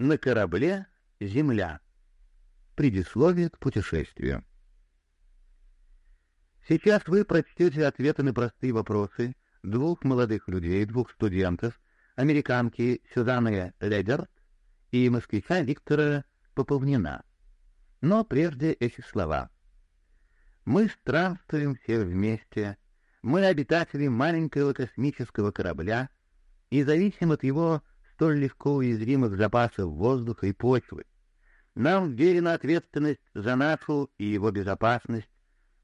На корабле «Земля». Предисловие к путешествию. Сейчас вы прочтете ответы на простые вопросы двух молодых людей, двух студентов, американки Сюзанны Ледерт и москвича Виктора Поповнина. Но прежде эти слова. Мы странствуем все вместе, мы обитатели маленького космического корабля и зависим от его столь легко уязвимых запасов воздуха и почвы. Нам верена ответственность за нашу и его безопасность,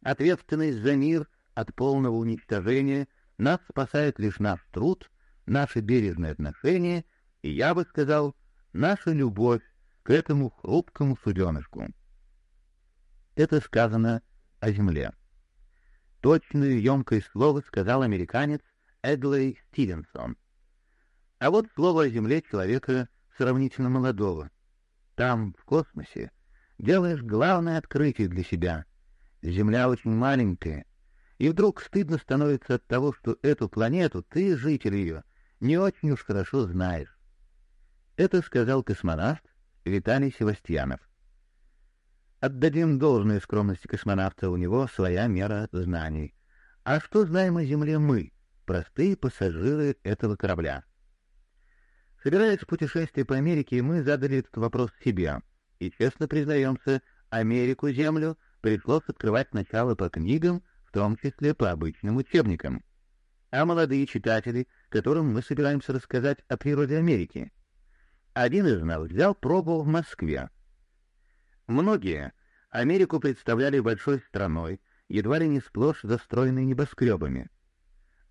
ответственность за мир от полного уничтожения, нас спасает лишь наш труд, наше бережное отношение и, я бы сказал, наша любовь к этому хрупкому суденышку. Это сказано о земле. Точное емкое слово сказал американец Эглей Стивенсон — а вот слово о Земле человека сравнительно молодого. Там, в космосе, делаешь главное открытие для себя. Земля очень маленькая, и вдруг стыдно становится от того, что эту планету ты, житель ее, не очень уж хорошо знаешь. Это сказал космонавт Виталий Севастьянов. Отдадим должное скромности космонавта, у него своя мера знаний. А что знаем о Земле мы, простые пассажиры этого корабля? Собираясь в путешествие по Америке, мы задали этот вопрос себе. И, честно признаемся, Америку-Землю пришлось открывать сначала по книгам, в том числе по обычным учебникам. А молодые читатели, которым мы собираемся рассказать о природе Америки. Один из нас взял пробу в Москве. Многие Америку представляли большой страной, едва ли не сплошь застроенной небоскребами.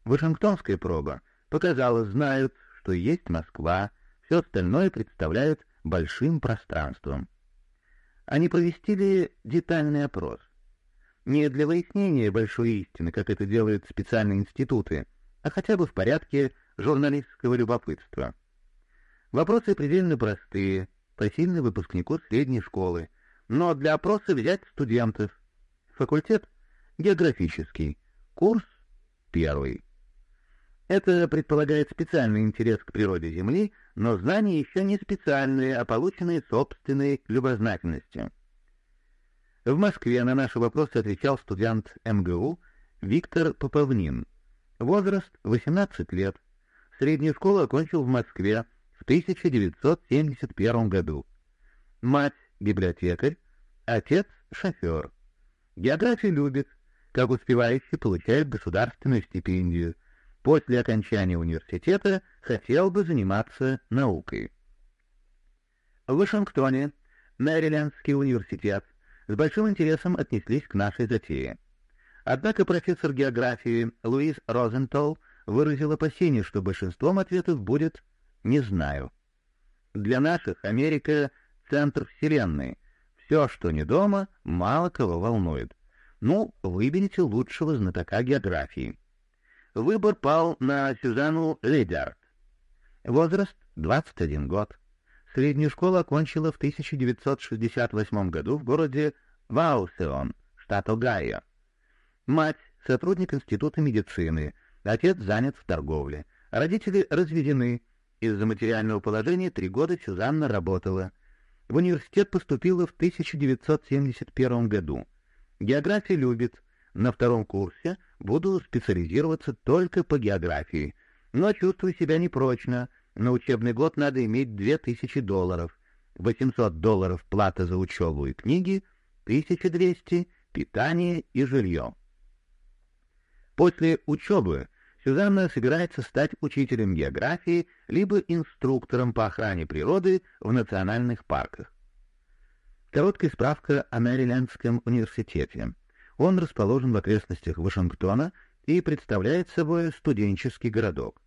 Вашингтонская проба показала, знают, что есть Москва, все остальное представляют большим пространством. Они провести ли детальный опрос? Не для выяснения большой истины, как это делают специальные институты, а хотя бы в порядке журналистского любопытства. Вопросы предельно простые, посильны выпускнику средней школы, но для опроса взять студентов. Факультет — географический, курс — первый. Это предполагает специальный интерес к природе Земли, но знания еще не специальные, а полученные собственной любознательностью. В Москве на наши вопросы отвечал студент МГУ Виктор Поповнин. Возраст 18 лет. Среднюю школу окончил в Москве в 1971 году. Мать — библиотекарь, отец — шофер. Географию любит, как успевающий получает государственную стипендию — После окончания университета хотел бы заниматься наукой. В Вашингтоне Мэрилендский университет с большим интересом отнеслись к нашей затее. Однако профессор географии Луис Розентол выразил опасение, что большинством ответов будет «не знаю». Для наших Америка — центр Вселенной. Все, что не дома, мало кого волнует. Ну, выберите лучшего знатока географии выбор пал на Сюзанну Лейдард. Возраст — 21 год. Среднюю школу окончила в 1968 году в городе Ваусеон, штат Огайо. Мать — сотрудник Института медицины, отец занят в торговле. Родители разведены. Из-за материального положения три года Сюзанна работала. В университет поступила в 1971 году. Географию любит, на втором курсе буду специализироваться только по географии, но чувствую себя непрочно. На учебный год надо иметь 2000 долларов, 800 долларов плата за учебу и книги, 1200 питание и жилье. После учебы Сюзанна собирается стать учителем географии либо инструктором по охране природы в национальных парках. Короткая справка о Мэрилендском университете. Он расположен в окрестностях Вашингтона и представляет собой студенческий городок.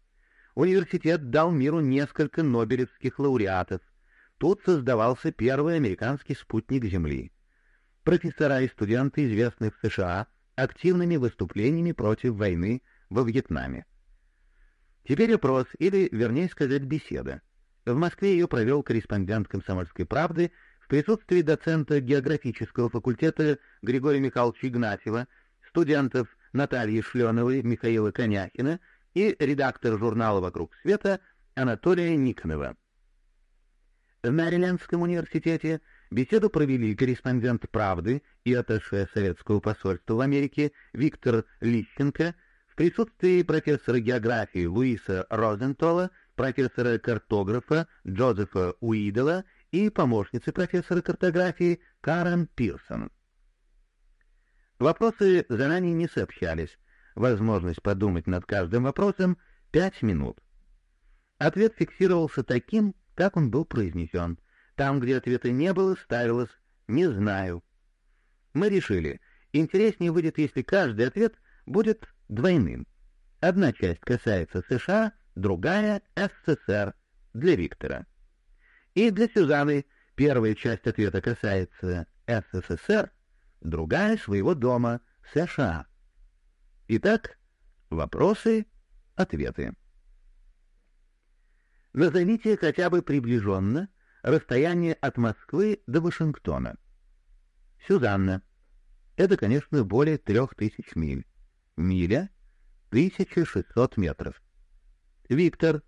Университет дал миру несколько нобелевских лауреатов. Тут создавался первый американский спутник Земли. Профессора и студенты известны в США активными выступлениями против войны во Вьетнаме. Теперь опрос, или, вернее сказать, беседа. В Москве ее провел корреспондент «Комсомольской правды» в присутствии доцента географического факультета Григория Михайловича Игнатьева, студентов Натальи Шленовой, Михаила Коняхина и редактор журнала «Вокруг света» Анатолия Никонова. В Мэрилендском университете беседу провели корреспондент «Правды» и атташе советского посольства в Америке Виктор Лищенко в присутствии профессора географии Луиса Розентола, профессора-картографа Джозефа Уидела и помощницы профессора картографии Карен Пирсон. Вопросы заранее не сообщались. Возможность подумать над каждым вопросом — пять минут. Ответ фиксировался таким, как он был произнесен. Там, где ответа не было, ставилось «не знаю». Мы решили, интереснее выйдет, если каждый ответ будет двойным. Одна часть касается США, другая — СССР для Виктора. И для Сюзанны первая часть ответа касается СССР, другая — своего дома, США. Итак, вопросы, ответы. Назовите хотя бы приближенно расстояние от Москвы до Вашингтона. Сюзанна. Это, конечно, более трех тысяч миль. Миля — 1600 метров. Виктор.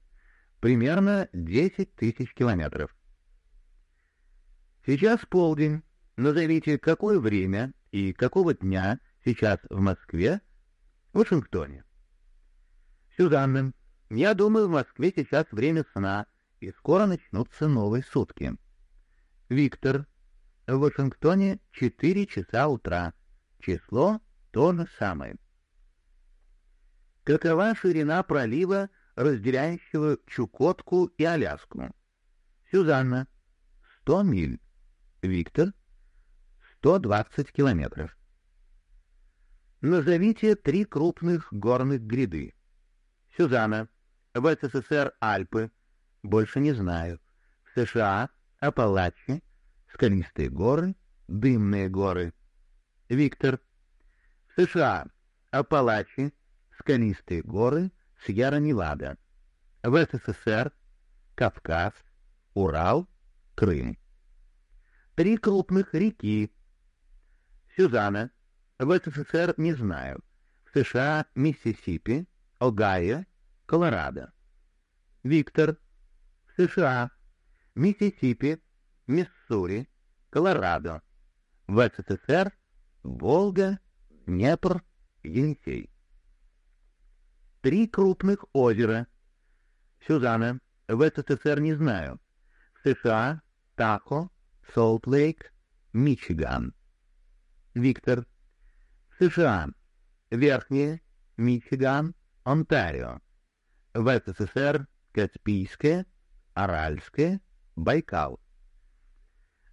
Примерно 10 тысяч километров. Сейчас полдень. Назовите, какое время и какого дня сейчас в Москве, в Вашингтоне. Сюзанна. Я думаю, в Москве сейчас время сна, и скоро начнутся новые сутки. Виктор. В Вашингтоне четыре часа утра. Число то же самое. Какова ширина пролива, разделяющего Чукотку и Аляску? Сюзанна. Сто миль. Виктор. Сто двадцать километров. Назовите три крупных горных гряды. Сюзанна. В СССР Альпы. Больше не знаю. В США Апалачи, скалистые горы, дымные горы. Виктор. В США Апалачи, скалистые горы, Сьерра-Невада. В СССР Кавказ, Урал, Крым. Три крупных реки. Сюзанна. В СССР не знаю. В США Миссисипи, Огайо, Колорадо. Виктор. В США. Миссисипи, Миссури, Колорадо. В СССР Волга, Днепр, Енисей. Три крупных озера. Сюзанна. В СССР не знаю. В США Тахо, Солт-Лейк, Мичиган. Виктор. США Верхнее, Мичиган, Онтарио. В СССР Каспийское, Аральское, Байкал.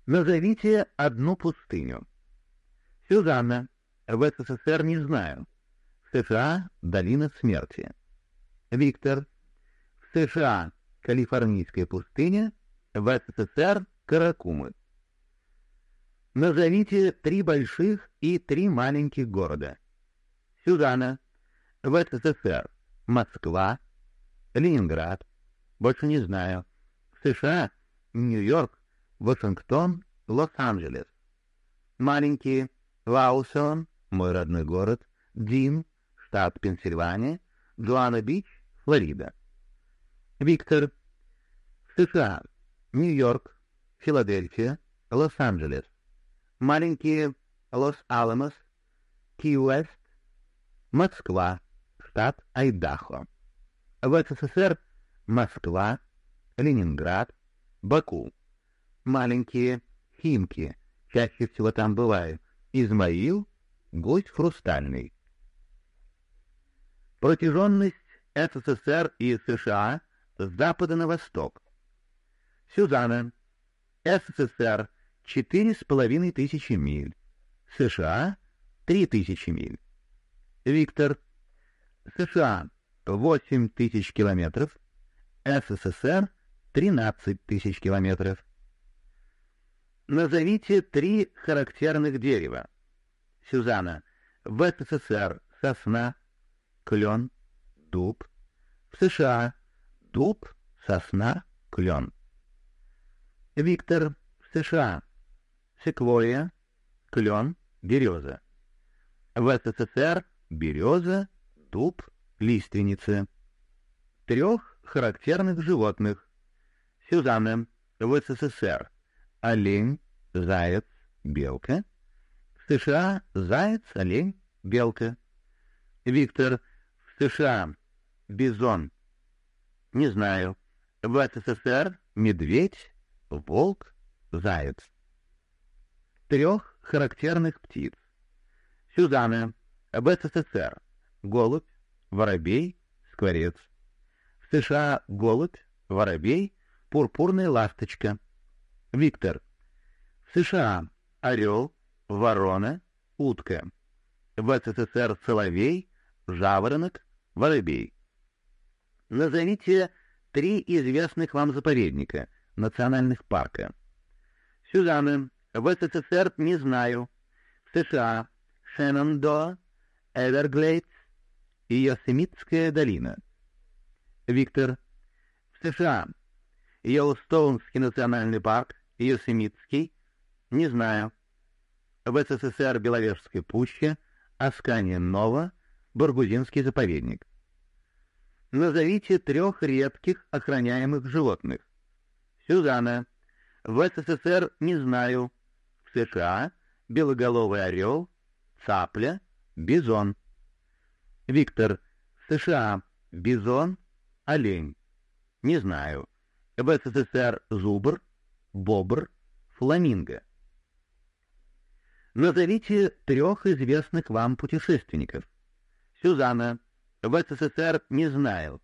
Назовите одну пустыню. Сюзанна. В СССР не знаю. В США Долина смерти. Виктор. В США Калифорнийская пустыня. В СССР Каракумы. Назовите три больших и три маленьких города. Сюзанна. В СССР Москва, Ленинград, больше не знаю. США Нью-Йорк, Вашингтон, Лос-Анджелес. Маленькие Лаусон, мой родной город, Дин, штат Пенсильвания, Джоанна-Бич, Флорида. Виктор. США Нью-Йорк, Филадельфия, Лос-Анджелес. Маленькие Лос-Аламос, Ки-Уэст, Москва, штат Айдахо. В СССР Москва, Ленинград, Баку. Маленькие Химки, чаще всего там бывают, Измаил, Гусь Хрустальный. Протяженность СССР и США с запада на восток. Сюзанна. СССР четыре с половиной тысячи миль. США три тысячи миль. Виктор. США — 8 тысяч километров, СССР — 13 тысяч километров. Назовите три характерных дерева. Сюзанна. В СССР — сосна, клен, дуб. В США — дуб, сосна, клен. Виктор. США — секвойя, клен, береза. В СССР — береза, дуб, лиственница. Трех характерных животных. Сюзанна. в СССР олень, заяц, белка. В США заяц, олень, белка. Виктор, в США бизон. Не знаю. В СССР медведь, волк, заяц. Трех характерных птиц. Сюзанна, в СССР голубь, воробей, скворец. В США голубь, воробей, пурпурная ласточка. Виктор. В США орел, ворона, утка. В СССР соловей, жаворонок, воробей. Назовите три известных вам заповедника, национальных парка. Сюзанна. В СССР не знаю. В США Шеннондо, Эверглейдс и Йосемитская долина. Виктор. В США Йеллоустоунский национальный парк, Йосемитский, не знаю. В СССР Беловежская пуща, Аскания Нова, Баргузинский заповедник. Назовите трех редких охраняемых животных. Сюзанна. В СССР не знаю. США белоголовый орел, цапля, бизон. Виктор. США бизон, олень. Не знаю. В СССР зубр, бобр, фламинго. Назовите трех известных вам путешественников. Сюзанна. В СССР не знаю.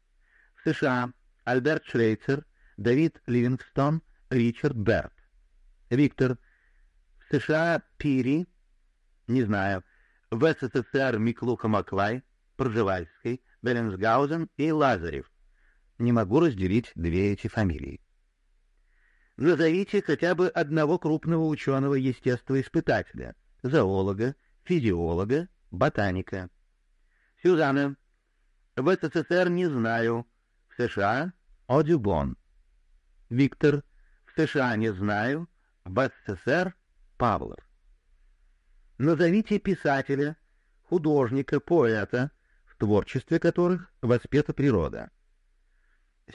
В США Альберт Швейцер, Давид Ливингстон, Ричард Берт. Виктор. США Пири. Не знаю. В СССР Миклуха Маклай, Пржевальский, Беллинсгаузен и Лазарев. Не могу разделить две эти фамилии. Назовите хотя бы одного крупного ученого-естествоиспытателя, зоолога, физиолога, ботаника. Сюзанна. В СССР не знаю. В США — Одюбон. Виктор. В США не знаю. В СССР — Павлов. Назовите писателя, художника, поэта, в творчестве которых воспета природа.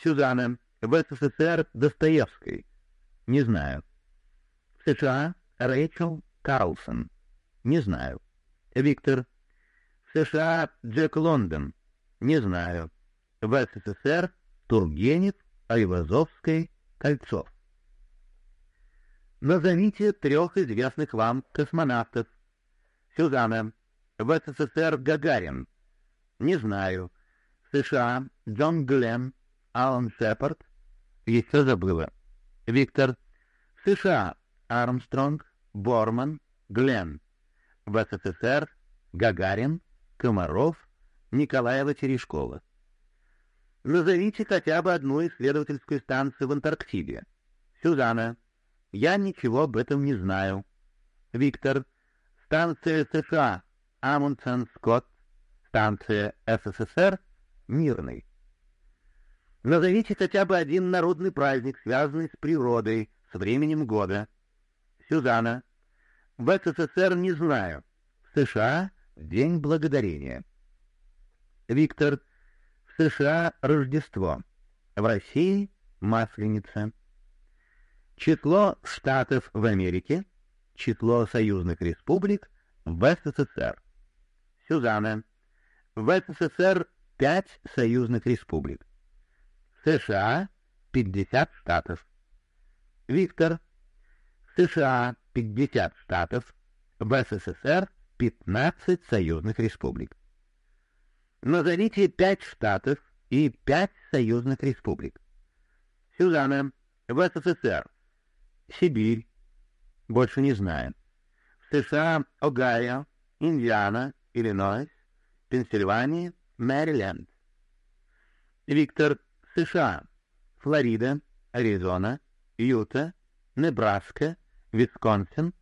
Сюзанна. В СССР Достоевской. Не знаю. В США Рэйчел Карлсон. Не знаю. Виктор. В США Джек Лондон. Не знаю. В СССР Тургенев, Айвазовский, Кольцов. Назовите трех известных вам космонавтов. Сюзанна. В СССР Гагарин. Не знаю. США Джон Гленн, Алан Шепард. Еще забыла. Виктор. США Армстронг, Борман, Гленн. В СССР Гагарин, Комаров, Николаева Терешкова. Назовите хотя бы одну исследовательскую станцию в Антарктиде. Сюзанна. Я ничего об этом не знаю. Виктор. Станция США Амундсен Скотт. Станция СССР Мирный. Назовите хотя бы один народный праздник, связанный с природой, с временем года. Сюзанна. В СССР не знаю. В США День Благодарения. Виктор. В США Рождество. В России Масленица. Число штатов в Америке. Число союзных республик в СССР. Сюзанна. В СССР пять союзных республик. США 50 штатов. Виктор. США 50 штатов. В СССР 15 союзных республик. Назовите пять штатов и пять союзных республик. Сюзанна. В СССР. Сибирь. Больше не знаю. В США Огайо, Индиана, Иллинойс, Пенсильвания, Мэриленд. Виктор. США. Флорида, Аризона, Юта, Небраска, Висконсин.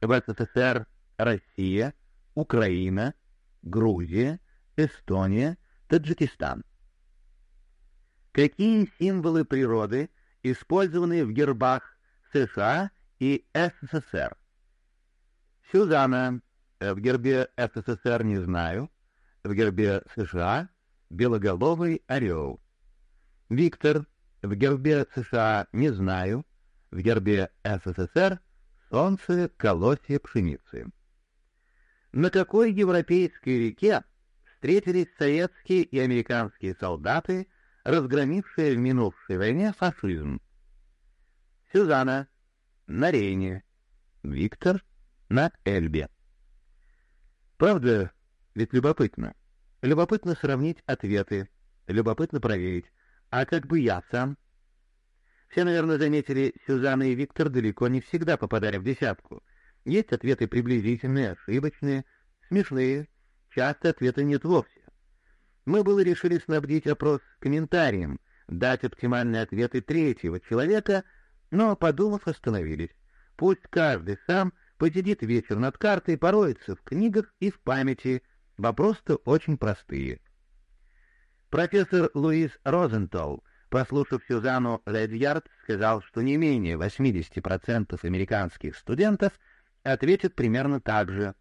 В СССР Россия, Украина, Грузия, Эстония, Таджикистан. Какие символы природы использованы в гербах США и СССР? Сюзанна. В гербе СССР не знаю. В гербе США белоголовый орел. Виктор. В гербе США не знаю. В гербе СССР солнце, колосья пшеницы. На какой европейской реке встретились советские и американские солдаты, разгромившие в минувшей войне фашизм? Сюзанна на Рейне, Виктор на Эльбе. Правда, ведь любопытно. Любопытно сравнить ответы, любопытно проверить. А как бы я сам? Все, наверное, заметили, Сюзанна и Виктор далеко не всегда попадали в десятку. Есть ответы приблизительные, ошибочные, смешные, часто ответа нет вовсе. Мы было решили снабдить опрос комментарием, дать оптимальные ответы третьего человека, но, подумав, остановились. Пусть каждый сам посидит вечер над картой, пороется в книгах и в памяти. Вопросы очень простые. Профессор Луис Розентол, послушав Сюзанну Ледьярд, сказал, что не менее 80% американских студентов ответят примерно так же.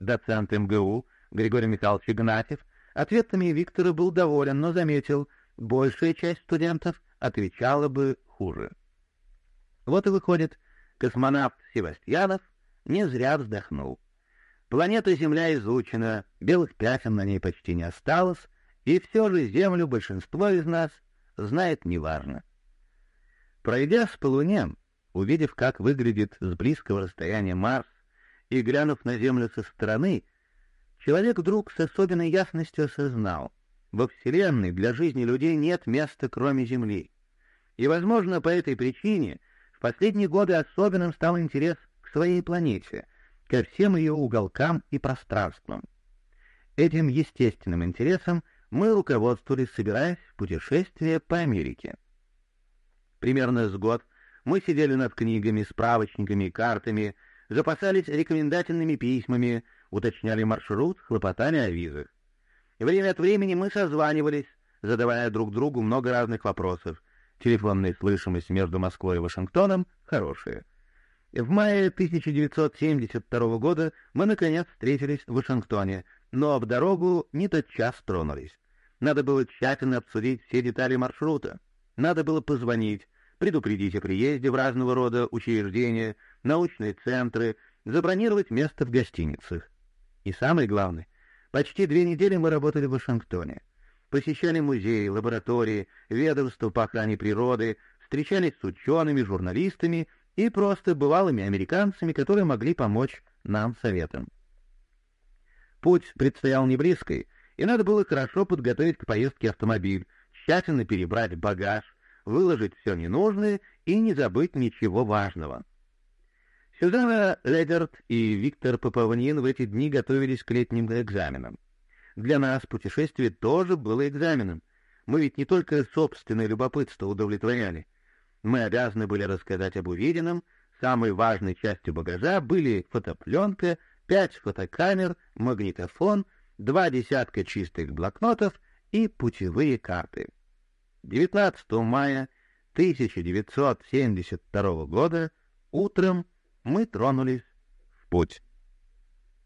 Доцент МГУ Григорий Михайлович Игнатьев ответами Виктора был доволен, но заметил, большая часть студентов отвечала бы хуже. Вот и выходит, космонавт Севастьянов не зря вздохнул. Планета Земля изучена, белых пятен на ней почти не осталось, и все же Землю большинство из нас знает неважно. Пройдя по Луне, увидев, как выглядит с близкого расстояния Марс, и глянув на Землю со стороны, человек вдруг с особенной ясностью осознал, во Вселенной для жизни людей нет места, кроме Земли. И, возможно, по этой причине последние годы особенным стал интерес к своей планете, ко всем ее уголкам и пространствам. Этим естественным интересом мы руководствовались, собираясь в путешествие по Америке. Примерно с год мы сидели над книгами, справочниками картами, запасались рекомендательными письмами, уточняли маршрут, хлопотали о визах. Время от времени мы созванивались, задавая друг другу много разных вопросов. Телефонная слышимость между Москвой и Вашингтоном хорошая. В мае 1972 года мы, наконец, встретились в Вашингтоне, но в дорогу не тотчас тронулись. Надо было тщательно обсудить все детали маршрута. Надо было позвонить, предупредить о приезде в разного рода учреждения, научные центры, забронировать место в гостиницах. И самое главное, почти две недели мы работали в Вашингтоне. Посещали музеи, лаборатории, ведомства по охране природы, встречались с учеными, журналистами и просто бывалыми американцами, которые могли помочь нам советом. Путь предстоял не близкий, и надо было хорошо подготовить к поездке автомобиль, тщательно перебрать багаж, выложить все ненужное и не забыть ничего важного. Сюзанна Ледерт и Виктор Поповнин в эти дни готовились к летним экзаменам. Для нас путешествие тоже было экзаменом. Мы ведь не только собственное любопытство удовлетворяли. Мы обязаны были рассказать об увиденном. Самой важной частью багажа были фотопленка, пять фотокамер, магнитофон, два десятка чистых блокнотов и путевые карты. 19 мая 1972 года утром мы тронулись в путь.